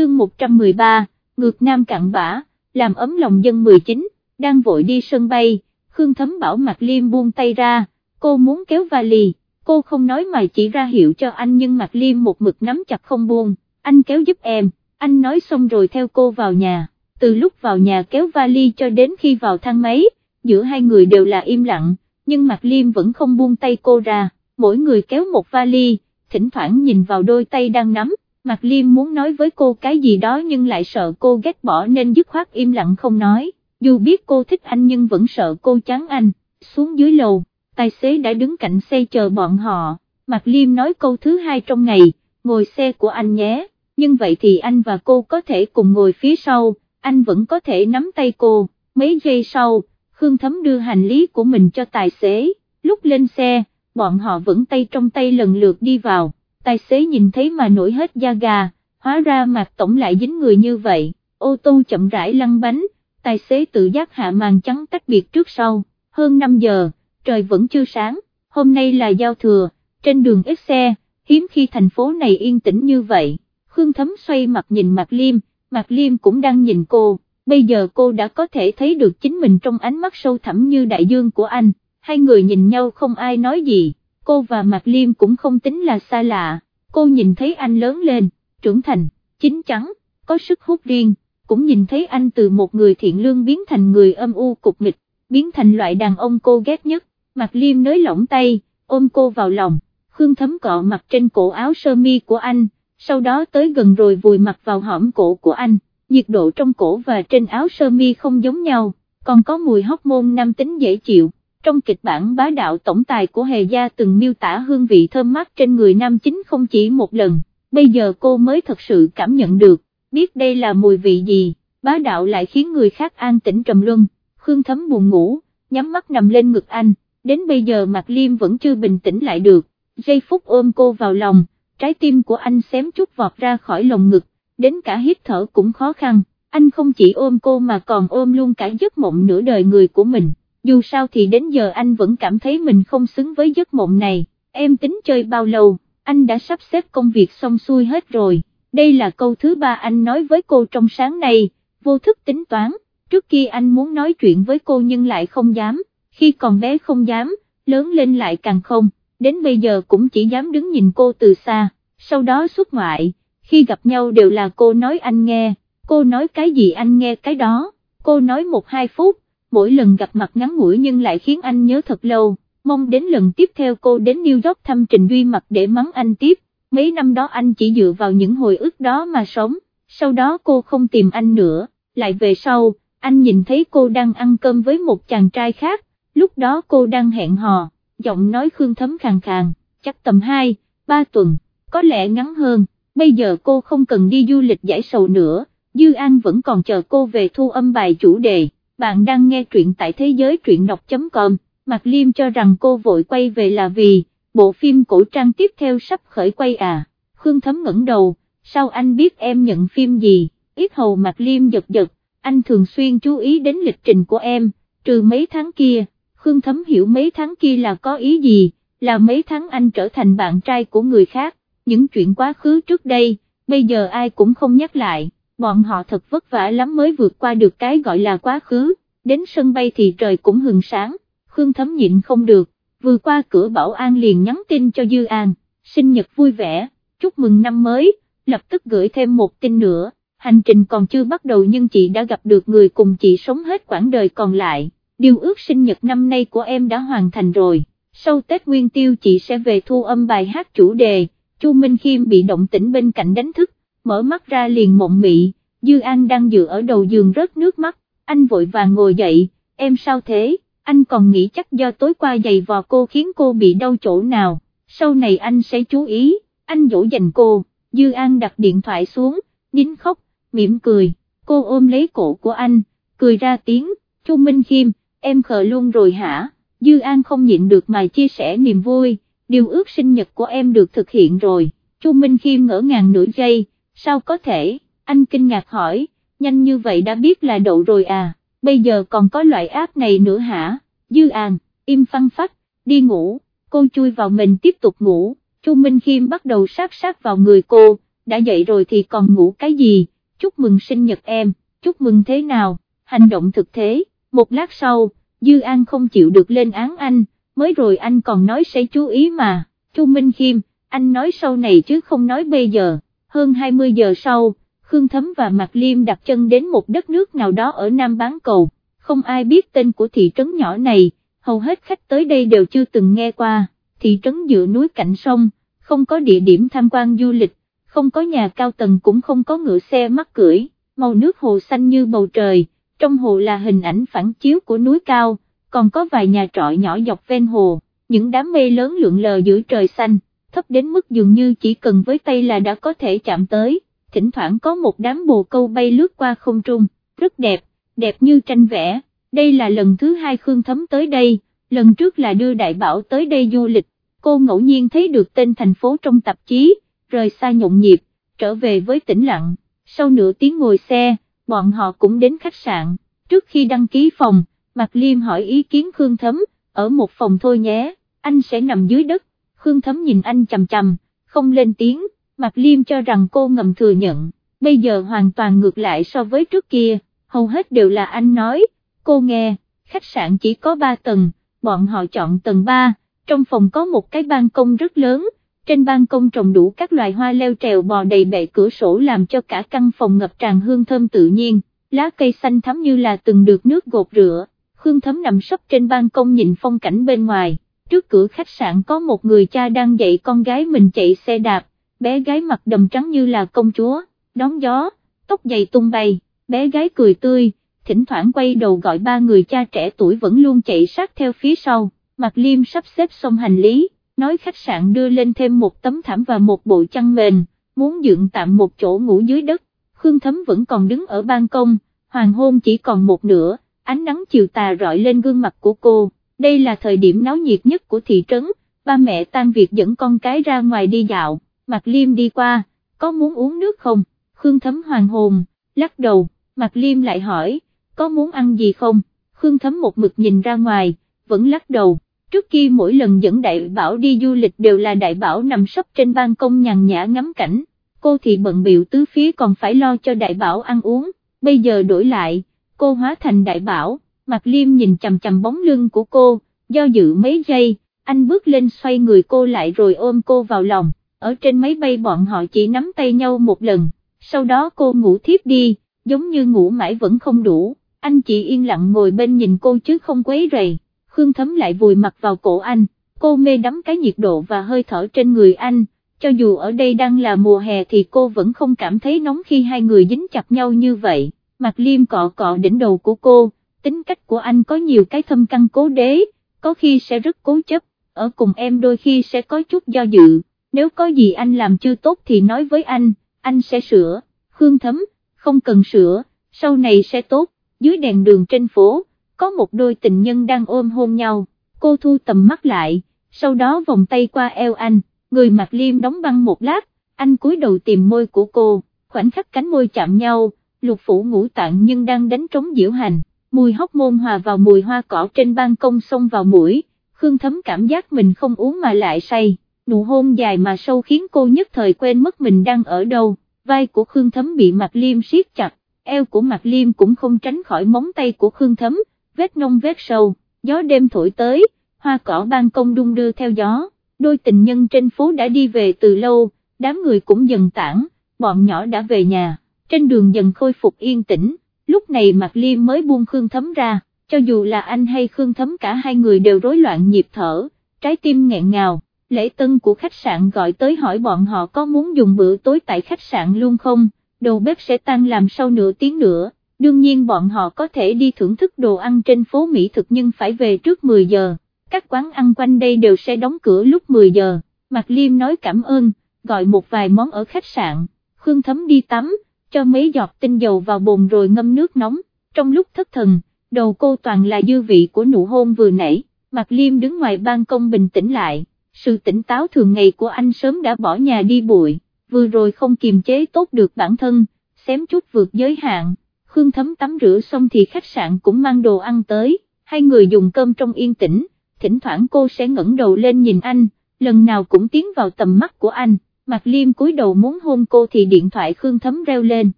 chương 113, ngược nam cặn bã, làm ấm lòng dân 19, đang vội đi sân bay, Khương Thấm bảo Mạc Liêm buông tay ra, cô muốn kéo vali, cô không nói mà chỉ ra hiệu cho anh nhưng Mạc Liêm một mực nắm chặt không buông, anh kéo giúp em, anh nói xong rồi theo cô vào nhà, từ lúc vào nhà kéo vali cho đến khi vào thang máy, giữa hai người đều là im lặng, nhưng Mạc Liêm vẫn không buông tay cô ra, mỗi người kéo một vali, thỉnh thoảng nhìn vào đôi tay đang nắm, Mạc Liêm muốn nói với cô cái gì đó nhưng lại sợ cô ghét bỏ nên dứt khoát im lặng không nói, dù biết cô thích anh nhưng vẫn sợ cô chán anh, xuống dưới lầu, tài xế đã đứng cạnh xe chờ bọn họ, Mạc Liêm nói câu thứ hai trong ngày, ngồi xe của anh nhé, nhưng vậy thì anh và cô có thể cùng ngồi phía sau, anh vẫn có thể nắm tay cô, mấy giây sau, Khương Thấm đưa hành lý của mình cho tài xế, lúc lên xe, bọn họ vẫn tay trong tay lần lượt đi vào, tài xế nhìn thấy mà nổi hết da gà, hóa ra Mạc Tổng lại dính người như vậy, ô tô chậm rãi lăn bánh, tài xế tự giác hạ màn trắng tách biệt trước sau, hơn 5 giờ, trời vẫn chưa sáng, hôm nay là giao thừa, trên đường ít xe, hiếm khi thành phố này yên tĩnh như vậy, Khương Thấm xoay mặt nhìn Mạc Liêm, Mạc Liêm cũng đang nhìn cô, bây giờ cô đã có thể thấy được chính mình trong ánh mắt sâu thẳm như đại dương của anh, hai người nhìn nhau không ai nói gì, cô và Mạc Liêm cũng không tính là xa lạ, cô nhìn thấy anh lớn lên, trưởng thành, chín chắn, có sức hút riêng, cũng nhìn thấy anh từ một người thiện lương biến thành người âm u cục mịch, biến thành loại đàn ông cô ghét nhất, Mạc Liêm nới lỏng tay, ôm cô vào lòng, Khương Thấm cọ mặt trên cổ áo sơ mi của anh, sau đó tới gần rồi vùi mặt vào hõm cổ của anh, nhiệt độ trong cổ và trên áo sơ mi không giống nhau, còn có mùi hóc môn nam tính dễ chịu. Trong kịch bản bá đạo tổng tài của Hề Gia từng miêu tả hương vị thơm mát trên người nam chính không chỉ một lần, bây giờ cô mới thật sự cảm nhận được, biết đây là mùi vị gì, bá đạo lại khiến người khác an tĩnh trầm luân, Khương Thấm buồn ngủ, nhắm mắt nằm lên ngực anh, đến bây giờ Mạc Liêm vẫn chưa bình tĩnh lại được, giây phút ôm cô vào lòng, trái tim của anh xém chút vọt ra khỏi lồng ngực, đến cả hít thở cũng khó khăn, anh không chỉ ôm cô mà còn ôm luôn cả giấc mộng nửa đời người của mình, dù sao thì đến giờ anh vẫn cảm thấy mình không xứng với giấc mộng này, em tính chơi bao lâu, anh đã sắp xếp công việc xong xuôi hết rồi, đây là câu thứ ba anh nói với cô trong sáng nay, vô thức tính toán, trước kia anh muốn nói chuyện với cô nhưng lại không dám, khi còn bé không dám, lớn lên lại càng không. Đến bây giờ cũng chỉ dám đứng nhìn cô từ xa, sau đó xuất ngoại, khi gặp nhau đều là cô nói anh nghe, cô nói cái gì anh nghe cái đó, cô nói một hai phút, mỗi lần gặp mặt ngắn ngủi nhưng lại khiến anh nhớ thật lâu, mong đến lần tiếp theo cô đến New York thăm Trình Duy Mặc để mắng anh tiếp, mấy năm đó anh chỉ dựa vào những hồi ức đó mà sống, sau đó cô không tìm anh nữa, lại về sau, anh nhìn thấy cô đang ăn cơm với một chàng trai khác, lúc đó cô đang hẹn hò giọng nói Khương Thấm khàn khàn, chắc tầm 2, 3 tuần, có lẽ ngắn hơn, bây giờ cô không cần đi du lịch giải sầu nữa, Dư An vẫn còn chờ cô về thu âm bài chủ đề, bạn đang nghe truyện tại thế giới truyện đọc.com, Mạc Liêm cho rằng cô vội quay về là vì, bộ phim cổ trang tiếp theo sắp khởi quay à, Khương Thấm ngẩng đầu, sao anh biết em nhận phim gì, ít hầu Mạc Liêm giật giật, anh thường xuyên chú ý đến lịch trình của em, trừ mấy tháng kia, Khương Thấm hiểu mấy tháng kia là có ý gì, là mấy tháng anh trở thành bạn trai của người khác, những chuyện quá khứ trước đây, bây giờ ai cũng không nhắc lại, bọn họ thật vất vả lắm mới vượt qua được cái gọi là quá khứ, đến sân bay thì trời cũng hừng sáng, Khương Thấm nhịn không được, vừa qua cửa bảo an liền nhắn tin cho Dư An, sinh nhật vui vẻ, chúc mừng năm mới, lập tức gửi thêm một tin nữa, hành trình còn chưa bắt đầu nhưng chị đã gặp được người cùng chị sống hết quãng đời còn lại. Điều ước sinh nhật năm nay của em đã hoàn thành rồi, sau Tết Nguyên Tiêu chị sẽ về thu âm bài hát chủ đề, Chu Minh Khiêm bị động tĩnh bên cạnh đánh thức, mở mắt ra liền mộng mị, Dư An đang dựa ở đầu giường rớt nước mắt, anh vội vàng ngồi dậy, em sao thế, anh còn nghĩ chắc do tối qua giày vò cô khiến cô bị đau chỗ nào, sau này anh sẽ chú ý, anh dỗ dành cô, Dư An đặt điện thoại xuống, nín khóc, mỉm cười, cô ôm lấy cổ của anh, cười ra tiếng, Chu Minh Khiêm, em khờ luôn rồi hả, Dư An không nhịn được mà chia sẻ niềm vui, điều ước sinh nhật của em được thực hiện rồi, Chu Minh Khiêm ngỡ ngàng nửa giây, sao có thể, anh kinh ngạc hỏi, nhanh như vậy đã biết là đậu rồi à, bây giờ còn có loại áp này nữa hả, Dư An, im phăng phắc, đi ngủ, cô chui vào mình tiếp tục ngủ, Chu Minh Khiêm bắt đầu sát sát vào người cô, đã dậy rồi thì còn ngủ cái gì, chúc mừng sinh nhật em, chúc mừng thế nào, hành động thực thế, một lát sau, Dư An không chịu được lên án anh, mới rồi anh còn nói sẽ chú ý mà, Chu Minh Khiêm, anh nói sau này chứ không nói bây giờ, hơn 20 giờ sau, Khương Thấm và Mạc Liêm đặt chân đến một đất nước nào đó ở Nam Bán Cầu, không ai biết tên của thị trấn nhỏ này, hầu hết khách tới đây đều chưa từng nghe qua, thị trấn dựa núi cạnh sông, không có địa điểm tham quan du lịch, không có nhà cao tầng cũng không có ngựa xe mắc cưỡi, màu nước hồ xanh như bầu trời, trong hồ là hình ảnh phản chiếu của núi cao, còn có vài nhà trọ nhỏ dọc ven hồ, những đám mây lớn lượn lờ giữa trời xanh, thấp đến mức dường như chỉ cần với tay là đã có thể chạm tới, thỉnh thoảng có một đám bồ câu bay lướt qua không trung, rất đẹp, đẹp như tranh vẽ, đây là lần thứ hai Khương Thấm tới đây, lần trước là đưa Đại Bảo tới đây du lịch, cô ngẫu nhiên thấy được tên thành phố trong tạp chí, rời xa nhộn nhịp, trở về với tĩnh lặng, sau nửa tiếng ngồi xe, bọn họ cũng đến khách sạn, trước khi đăng ký phòng, Mạc Liêm hỏi ý kiến Khương Thấm, ở một phòng thôi nhé, anh sẽ nằm dưới đất, Khương Thấm nhìn anh chầm chầm, không lên tiếng, Mạc Liêm cho rằng cô ngầm thừa nhận, bây giờ hoàn toàn ngược lại so với trước kia, hầu hết đều là anh nói, cô nghe, khách sạn chỉ có 3 tầng, bọn họ chọn tầng 3, trong phòng có một cái ban công rất lớn, trên ban công trồng đủ các loài hoa leo trèo bò đầy bệ cửa sổ làm cho cả căn phòng ngập tràn hương thơm tự nhiên, lá cây xanh thắm như là từng được nước gột rửa, Khương Thấm nằm sấp trên ban công nhìn phong cảnh bên ngoài, trước cửa khách sạn có một người cha đang dạy con gái mình chạy xe đạp, bé gái mặt đầm trắng như là công chúa, đón gió, tóc dày tung bay, bé gái cười tươi, thỉnh thoảng quay đầu gọi ba người cha trẻ tuổi vẫn luôn chạy sát theo phía sau, Mạc Liêm sắp xếp xong hành lý, nói khách sạn đưa lên thêm một tấm thảm và một bộ chăn mền, muốn dựng tạm một chỗ ngủ dưới đất, Khương Thấm vẫn còn đứng ở ban công, hoàng hôn chỉ còn một nửa, ánh nắng chiều tà rọi lên gương mặt của cô, đây là thời điểm náo nhiệt nhất của thị trấn, ba mẹ tan việc dẫn con cái ra ngoài đi dạo, Mạc Liêm đi qua, có muốn uống nước không, Khương Thấm hoàng hồn, lắc đầu, Mạc Liêm lại hỏi, có muốn ăn gì không, Khương Thấm một mực nhìn ra ngoài, vẫn lắc đầu, trước kia mỗi lần dẫn đại bảo đi du lịch đều là đại bảo nằm sấp trên ban công nhàn nhã ngắm cảnh, cô thì bận biểu tứ phía còn phải lo cho đại bảo ăn uống, bây giờ đổi lại, cô hóa thành đại bảo, Mạc Liêm nhìn chầm chầm bóng lưng của cô, do dự mấy giây, anh bước lên xoay người cô lại rồi ôm cô vào lòng, ở trên máy bay bọn họ chỉ nắm tay nhau một lần, sau đó cô ngủ thiếp đi, giống như ngủ mãi vẫn không đủ. Anh chỉ yên lặng ngồi bên nhìn cô chứ không quấy rầy, Khương Thấm lại vùi mặt vào cổ anh, cô mê đắm cái nhiệt độ và hơi thở trên người anh, cho dù ở đây đang là mùa hè thì cô vẫn không cảm thấy nóng khi hai người dính chặt nhau như vậy, mặt liêm cọ cọ đỉnh đầu của cô, tính cách của anh có nhiều cái thâm căn cố đế, có khi sẽ rất cố chấp, ở cùng em đôi khi sẽ có chút do dự, nếu có gì anh làm chưa tốt thì nói với anh, anh sẽ sửa, Khương Thấm, không cần sửa, sau này sẽ tốt dưới đèn đường trên phố, có một đôi tình nhân đang ôm hôn nhau, cô thu tầm mắt lại, sau đó vòng tay qua eo anh, người mặc liêm đóng băng một lát, anh cúi đầu tìm môi của cô, khoảnh khắc cánh môi chạm nhau, lục phủ ngũ tạng nhưng đang đánh trống diễu hành, mùi hóc môn hòa vào mùi hoa cỏ trên ban công xông vào mũi, Khương Thấm cảm giác mình không uống mà lại say, nụ hôn dài mà sâu khiến cô nhất thời quên mất mình đang ở đâu, vai của Khương Thấm bị mặt liêm siết chặt, eo của Mạc Liêm cũng không tránh khỏi móng tay của Khương Thấm, vết nông vết sâu, gió đêm thổi tới, hoa cỏ ban công đung đưa theo gió, đôi tình nhân trên phố đã đi về từ lâu, đám người cũng dần tản, bọn nhỏ đã về nhà, trên đường dần khôi phục yên tĩnh, lúc này Mạc Liêm mới buông Khương Thấm ra, cho dù là anh hay Khương Thấm cả hai người đều rối loạn nhịp thở, trái tim nghẹn ngào. Lễ tân của khách sạn gọi tới hỏi bọn họ có muốn dùng bữa tối tại khách sạn luôn không, đầu bếp sẽ tan làm sau nửa tiếng nữa, đương nhiên bọn họ có thể đi thưởng thức đồ ăn trên phố Mỹ thực nhưng phải về trước 10 giờ, các quán ăn quanh đây đều sẽ đóng cửa lúc 10 giờ, Mạc Liêm nói cảm ơn, gọi một vài món ở khách sạn, Khương Thấm đi tắm, cho mấy giọt tinh dầu vào bồn rồi ngâm nước nóng, trong lúc thất thần, đầu cô toàn là dư vị của nụ hôn vừa nãy, Mạc Liêm đứng ngoài ban công bình tĩnh lại, sự tỉnh táo thường ngày của anh sớm đã bỏ nhà đi bụi. Vừa rồi không kiềm chế tốt được bản thân, xém chút vượt giới hạn, Khương Thấm tắm rửa xong thì khách sạn cũng mang đồ ăn tới, hai người dùng cơm trong yên tĩnh, thỉnh thoảng cô sẽ ngẩng đầu lên nhìn anh, lần nào cũng tiến vào tầm mắt của anh, Mạc Liêm cúi đầu muốn hôn cô thì điện thoại Khương Thấm reo lên,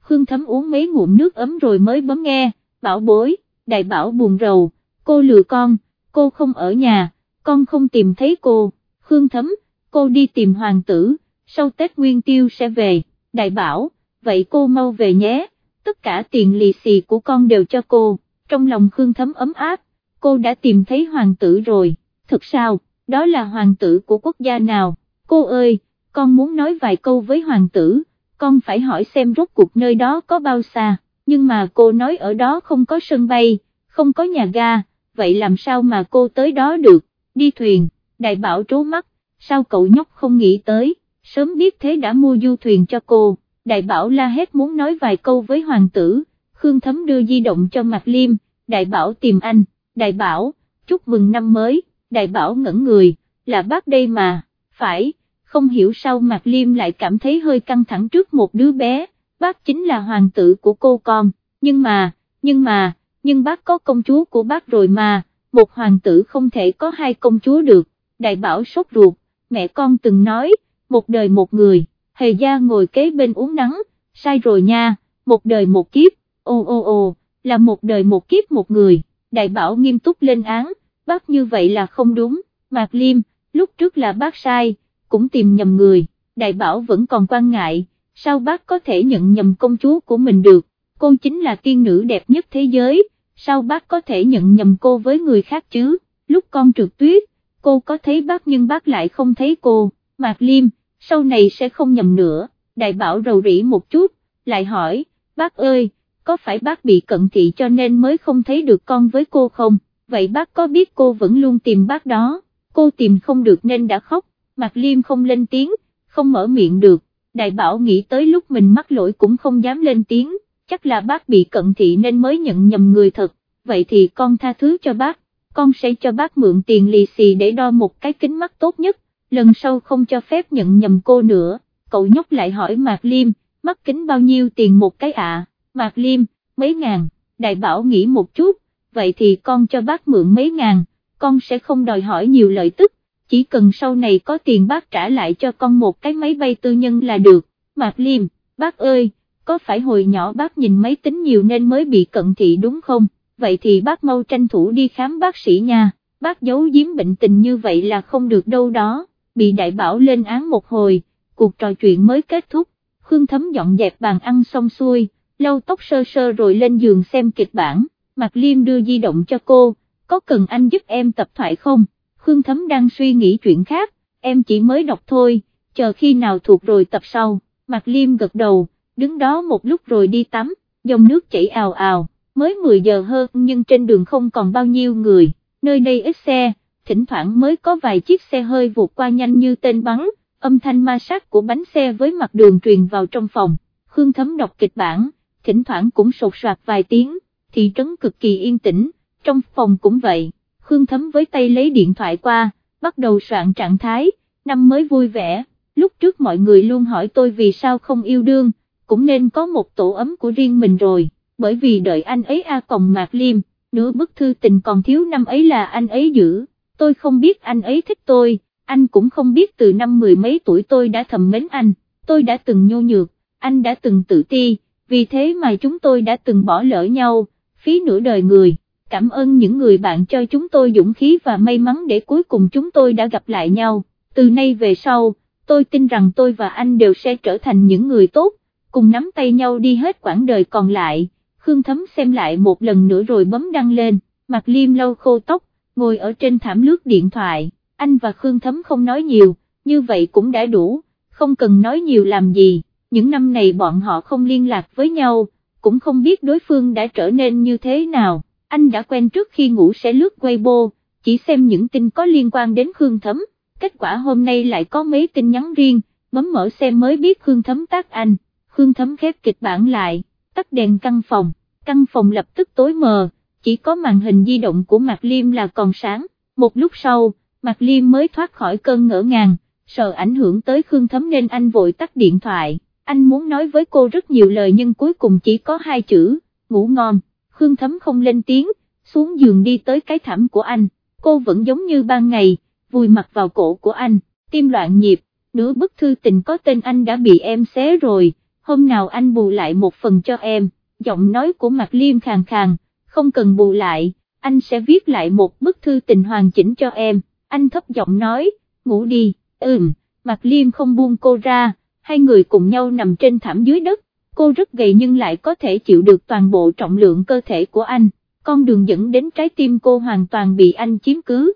Khương Thấm uống mấy ngụm nước ấm rồi mới bấm nghe, bảo bối, đại bảo buồn rầu, cô lừa con, cô không ở nhà, con không tìm thấy cô, Khương Thấm, cô đi tìm hoàng tử, sau Tết Nguyên Tiêu sẽ về, đại bảo, vậy cô mau về nhé, tất cả tiền lì xì của con đều cho cô, trong lòng Khương Thấm ấm áp, cô đã tìm thấy hoàng tử rồi, thật sao, đó là hoàng tử của quốc gia nào, cô ơi, con muốn nói vài câu với hoàng tử, con phải hỏi xem rốt cuộc nơi đó có bao xa, nhưng mà cô nói ở đó không có sân bay, không có nhà ga, vậy làm sao mà cô tới đó được, đi thuyền, đại bảo trố mắt, sao cậu nhóc không nghĩ tới, sớm biết thế đã mua du thuyền cho cô, đại bảo la hét muốn nói vài câu với hoàng tử, Khương Thấm đưa di động cho Mạc Liêm, đại bảo tìm anh, đại bảo, chúc mừng năm mới, đại bảo ngẩn người, là bác đây mà, phải, không hiểu sao Mạc Liêm lại cảm thấy hơi căng thẳng trước một đứa bé, bác chính là hoàng tử của cô con, nhưng mà, nhưng mà, nhưng bác có công chúa của bác rồi mà, một hoàng tử không thể có hai công chúa được, đại bảo sốt ruột, mẹ con từng nói, một đời một người, hề gia ngồi kế bên uống nắng, sai rồi nha, một đời một kiếp, ô ô ô, là một đời một kiếp một người, đại bảo nghiêm túc lên án, bác như vậy là không đúng, Mạc Liêm, lúc trước là bác sai, cũng tìm nhầm người, đại bảo vẫn còn quan ngại, sao bác có thể nhận nhầm công chúa của mình được, cô chính là tiên nữ đẹp nhất thế giới, sao bác có thể nhận nhầm cô với người khác chứ, lúc con trượt tuyết, cô có thấy bác nhưng bác lại không thấy cô, Mạc Liêm, sau này sẽ không nhầm nữa, đại bảo rầu rĩ một chút, lại hỏi, bác ơi, có phải bác bị cận thị cho nên mới không thấy được con với cô không, vậy bác có biết cô vẫn luôn tìm bác đó, cô tìm không được nên đã khóc, Mạc Liêm không lên tiếng, không mở miệng được, đại bảo nghĩ tới lúc mình mắc lỗi cũng không dám lên tiếng, chắc là bác bị cận thị nên mới nhận nhầm người thật, vậy thì con tha thứ cho bác, con sẽ cho bác mượn tiền lì xì để đo một cái kính mắt tốt nhất, lần sau không cho phép nhận nhầm cô nữa, cậu nhóc lại hỏi Mạc Liêm, mắt kính bao nhiêu tiền một cái ạ, à? Mạc Liêm, mấy ngàn, đại bảo nghĩ một chút, vậy thì con cho bác mượn mấy ngàn, con sẽ không đòi hỏi nhiều lợi tức, chỉ cần sau này có tiền bác trả lại cho con một cái máy bay tư nhân là được, Mạc Liêm, bác ơi, có phải hồi nhỏ bác nhìn máy tính nhiều nên mới bị cận thị đúng không, vậy thì bác mau tranh thủ đi khám bác sĩ nha, bác giấu giếm bệnh tình như vậy là không được đâu đó, bị đại bảo lên án một hồi, cuộc trò chuyện mới kết thúc, Khương Thấm dọn dẹp bàn ăn xong xuôi, lau tóc sơ sơ rồi lên giường xem kịch bản, Mạc Liêm đưa di động cho cô, có cần anh giúp em tập thoại không? Khương Thấm đang suy nghĩ chuyện khác, em chỉ mới đọc thôi, chờ khi nào thuộc rồi tập sau, Mạc Liêm gật đầu, đứng đó một lúc rồi đi tắm, dòng nước chảy ào ào, mới 10 giờ hơn nhưng trên đường không còn bao nhiêu người, nơi đây ít xe, thỉnh thoảng mới có vài chiếc xe hơi vụt qua nhanh như tên bắn, âm thanh ma sát của bánh xe với mặt đường truyền vào trong phòng, Khương Thấm đọc kịch bản, thỉnh thoảng cũng sột soạt vài tiếng, thị trấn cực kỳ yên tĩnh, trong phòng cũng vậy. Khương Thấm với tay lấy điện thoại qua, bắt đầu soạn trạng thái, năm mới vui vẻ, lúc trước mọi người luôn hỏi tôi vì sao không yêu đương, cũng nên có một tổ ấm của riêng mình rồi, bởi vì đợi anh ấy A còng mạc liêm, nửa bức thư tình còn thiếu năm ấy là anh ấy giữ, tôi không biết anh ấy thích tôi, anh cũng không biết từ năm mười mấy tuổi tôi đã thầm mến anh, tôi đã từng nhô nhược, anh đã từng tự ti, vì thế mà chúng tôi đã từng bỏ lỡ nhau, phí nửa đời người cảm ơn những người bạn cho chúng tôi dũng khí và may mắn để cuối cùng chúng tôi đã gặp lại nhau, từ nay về sau, tôi tin rằng tôi và anh đều sẽ trở thành những người tốt, cùng nắm tay nhau đi hết quãng đời còn lại, Khương Thấm xem lại một lần nữa rồi bấm đăng lên, mặt liêm lâu khô tóc, ngồi ở trên thảm lướt điện thoại, anh và Khương Thấm không nói nhiều, như vậy cũng đã đủ, không cần nói nhiều làm gì, những năm này bọn họ không liên lạc với nhau, cũng không biết đối phương đã trở nên như thế nào anh đã quen trước khi ngủ sẽ lướt Weibo, chỉ xem những tin có liên quan đến Khương Thấm, kết quả hôm nay lại có mấy tin nhắn riêng, bấm mở xem mới biết Khương Thấm tác anh, Khương Thấm khép kịch bản lại, tắt đèn căn phòng, căn phòng lập tức tối mờ, chỉ có màn hình di động của Mạc Liêm là còn sáng, một lúc sau, Mạc Liêm mới thoát khỏi cơn ngỡ ngàng, sợ ảnh hưởng tới Khương Thấm nên anh vội tắt điện thoại, anh muốn nói với cô rất nhiều lời nhưng cuối cùng chỉ có hai chữ, ngủ ngon. Khương Thấm không lên tiếng, xuống giường đi tới cái thảm của anh, cô vẫn giống như ban ngày, vùi mặt vào cổ của anh, tim loạn nhịp, nửa bức thư tình có tên anh đã bị em xé rồi, hôm nào anh bù lại một phần cho em, giọng nói của Mạc Liêm khàn khàn, không cần bù lại, anh sẽ viết lại một bức thư tình hoàn chỉnh cho em, anh thấp giọng nói, ngủ đi, ừm, Mạc Liêm không buông cô ra, hai người cùng nhau nằm trên thảm dưới đất, cô rất gầy nhưng lại có thể chịu được toàn bộ trọng lượng cơ thể của anh, con đường dẫn đến trái tim cô hoàn toàn bị anh chiếm cứ.